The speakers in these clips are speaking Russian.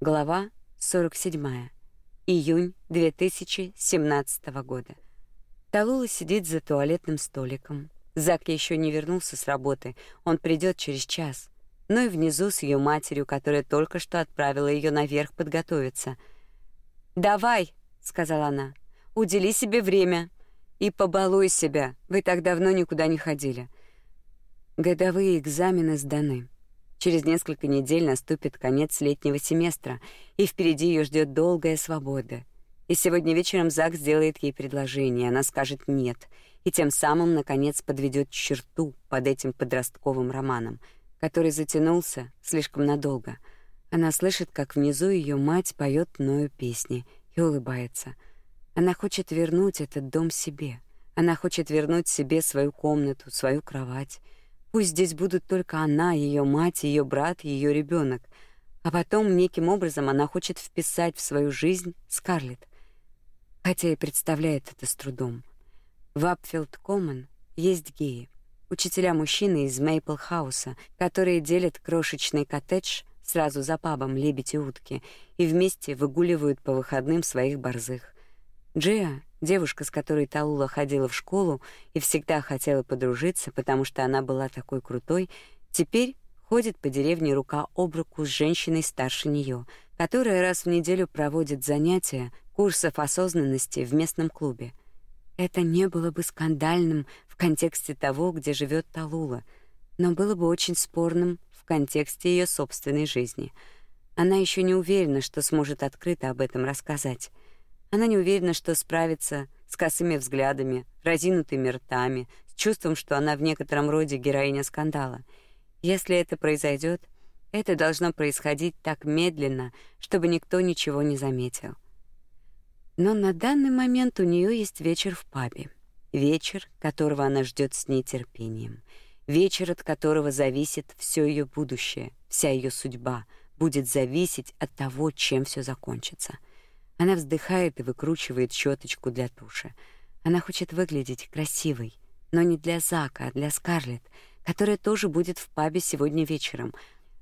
Глава 47. Июнь 2017 года. Талула сидит за туалетным столиком. Зак еще не вернулся с работы. Он придет через час. Ну и внизу с ее матерью, которая только что отправила ее наверх подготовиться. "Давай", сказала она. "Удели себе время и побалуй себя. Вы так давно никуда не ходили". Годовые экзамены сданы. Через несколько недель наступит конец летнего семестра, и впереди ее ждет долгая свобода. И сегодня вечером Зак сделает ей предложение, она скажет «нет», и тем самым, наконец, подведет черту под этим подростковым романом, который затянулся слишком надолго. Она слышит, как внизу ее мать поет Ною песни и улыбается. Она хочет вернуть этот дом себе. Она хочет вернуть себе свою комнату, свою кровать — Пусть здесь будут только она, ее мать, ее брат, ее ребенок. А потом неким образом она хочет вписать в свою жизнь Скарлетт, хотя и представляет это с трудом. В Апфилд Коммон есть геи, учителя мужчины из Мейпл-хауса, которые делят крошечный коттедж сразу за пабом «Лебедь и утки» и вместе выгуливают по выходным своих борзых. Джиа Девушка, с которой Талула ходила в школу и всегда хотела подружиться, потому что она была такой крутой, теперь ходит по деревне рука об руку с женщиной старше нее, которая раз в неделю проводит занятия, курсов осознанности в местном клубе. Это не было бы скандальным в контексте того, где живет Талула, но было бы очень спорным в контексте ее собственной жизни. Она еще не уверена, что сможет открыто об этом рассказать. Она не уверена, что справится с косыми взглядами, разинутыми ртами, с чувством, что она в некотором роде героиня скандала. Если это произойдет, это должно происходить так медленно, чтобы никто ничего не заметил. Но на данный момент у нее есть вечер в пабе. Вечер, которого она ждет с нетерпением. Вечер, от которого зависит все ее будущее, вся ее судьба будет зависеть от того, чем все закончится. Она вздыхает и выкручивает щеточку для туши. Она хочет выглядеть красивой, но не для Зака, а для Скарлетт, которая тоже будет в пабе сегодня вечером.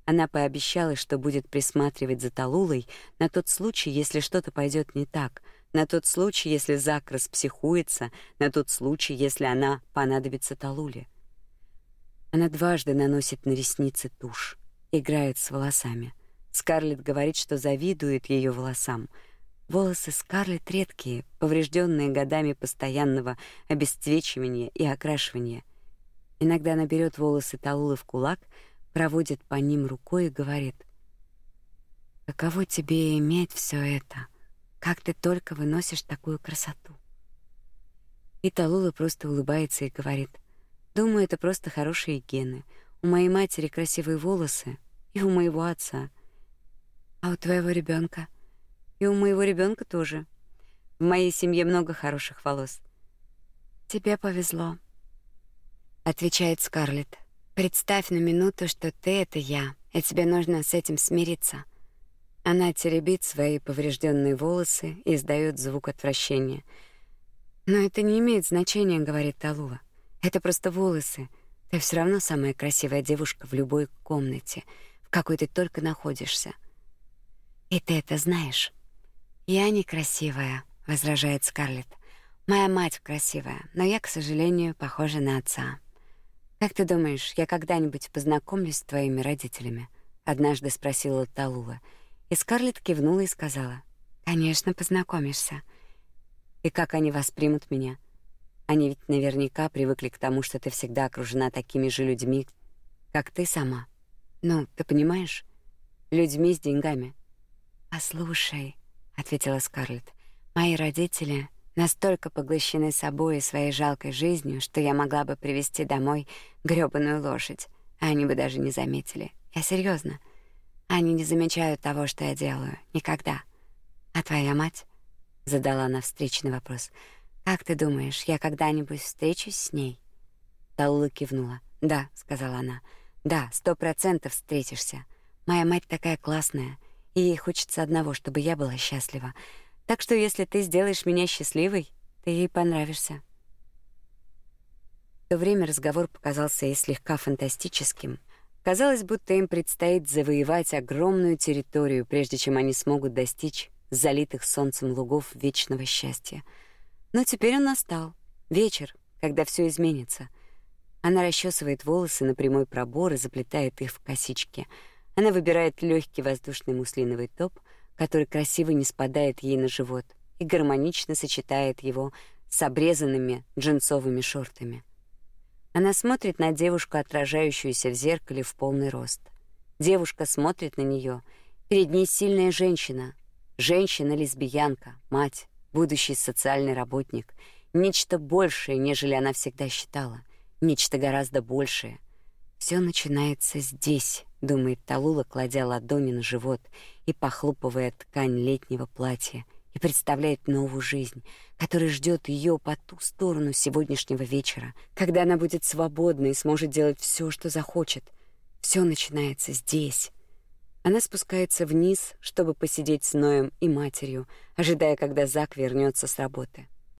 Она пообещала, что будет присматривать за Талулой на тот случай, если что-то пойдет не так, на тот случай, если Зак распсихуется, на тот случай, если она понадобится Талуле. Она дважды наносит на ресницы тушь, играет с волосами. Скарлетт говорит, что завидует ее волосам — Волосы Скарлетт редкие, поврежденные годами постоянного обесцвечивания и окрашивания. Иногда она берет волосы Талулы в кулак, проводит по ним рукой и говорит: "Каково тебе иметь все это? Как ты только выносишь такую красоту?" И Талула просто улыбается и говорит: "Думаю, это просто хорошие гены. У моей матери красивые волосы, и у моего отца. А у твоего ребенка? И у моего ребенка тоже. В моей семье много хороших волос. Тебе повезло, отвечает Скарлетт. Представь на минуту, что ты это я, и тебе нужно с этим смириться. Она теребит свои поврежденные волосы и издает звук отвращения. Но это не имеет значения, говорит Талула. Это просто волосы. Ты все равно самая красивая девушка в любой комнате, в какой ты только находишься. И ты это знаешь. Я некрасивая, возражает Скарлетт. Моя мать красивая, но я, к сожалению, похожа на отца. Как ты думаешь, я когда-нибудь познакомлюсь с твоими родителями? однажды спросила Талула. И Скарлетт кивнула и сказала: "Конечно, познакомишься. И как они воспримут меня? Они ведь наверняка привыкли к тому, что ты всегда окружена такими же людьми, как ты сама. Ну, ты понимаешь? Людьми с деньгами. А слушай, ответила Скарлетт. Мои родители настолько поглощены собой и своей жалкой жизнью, что я могла бы привести домой грёбаную лошадь, а они бы даже не заметили. Я серьезно. Они не замечают того, что я делаю, никогда. А твоя мать? задала она встречный вопрос. Как ты думаешь, я когда-нибудь встречусь с ней? Таула кивнула. Да, сказала она. Да, сто процентов встретишься. Моя мать такая классная и ей хочется одного, чтобы я была счастлива. Так что если ты сделаешь меня счастливой, ты ей понравишься. В то время разговор показался ей слегка фантастическим, Казалось, будто им предстоит завоевать огромную территорию, прежде чем они смогут достичь залитых солнцем лугов вечного счастья. Но теперь он настал. Вечер, когда все изменится. Она расчесывает волосы на прямой пробор и заплетает их в косички. Она выбирает легкий воздушный муслиновый топ, который красиво не спадает ей на живот и гармонично сочетает его с обрезанными джинсовыми шортами. Она смотрит на девушку, отражающуюся в зеркале в полный рост. Девушка смотрит на нее. Перед ней сильная женщина. Женщина-лесбиянка, мать, будущий социальный работник. Нечто большее, нежели она всегда считала. Нечто гораздо большее. Все начинается здесь, думает Талула, кладя ладони на живот и похлопывая ткань летнего платья — и представляет новую жизнь, которая ждет ее по ту сторону сегодняшнего вечера, когда она будет свободна и сможет делать все, что захочет. Все начинается здесь. Она спускается вниз, чтобы посидеть с Ноем и матерью, ожидая, когда Зак вернется с работы.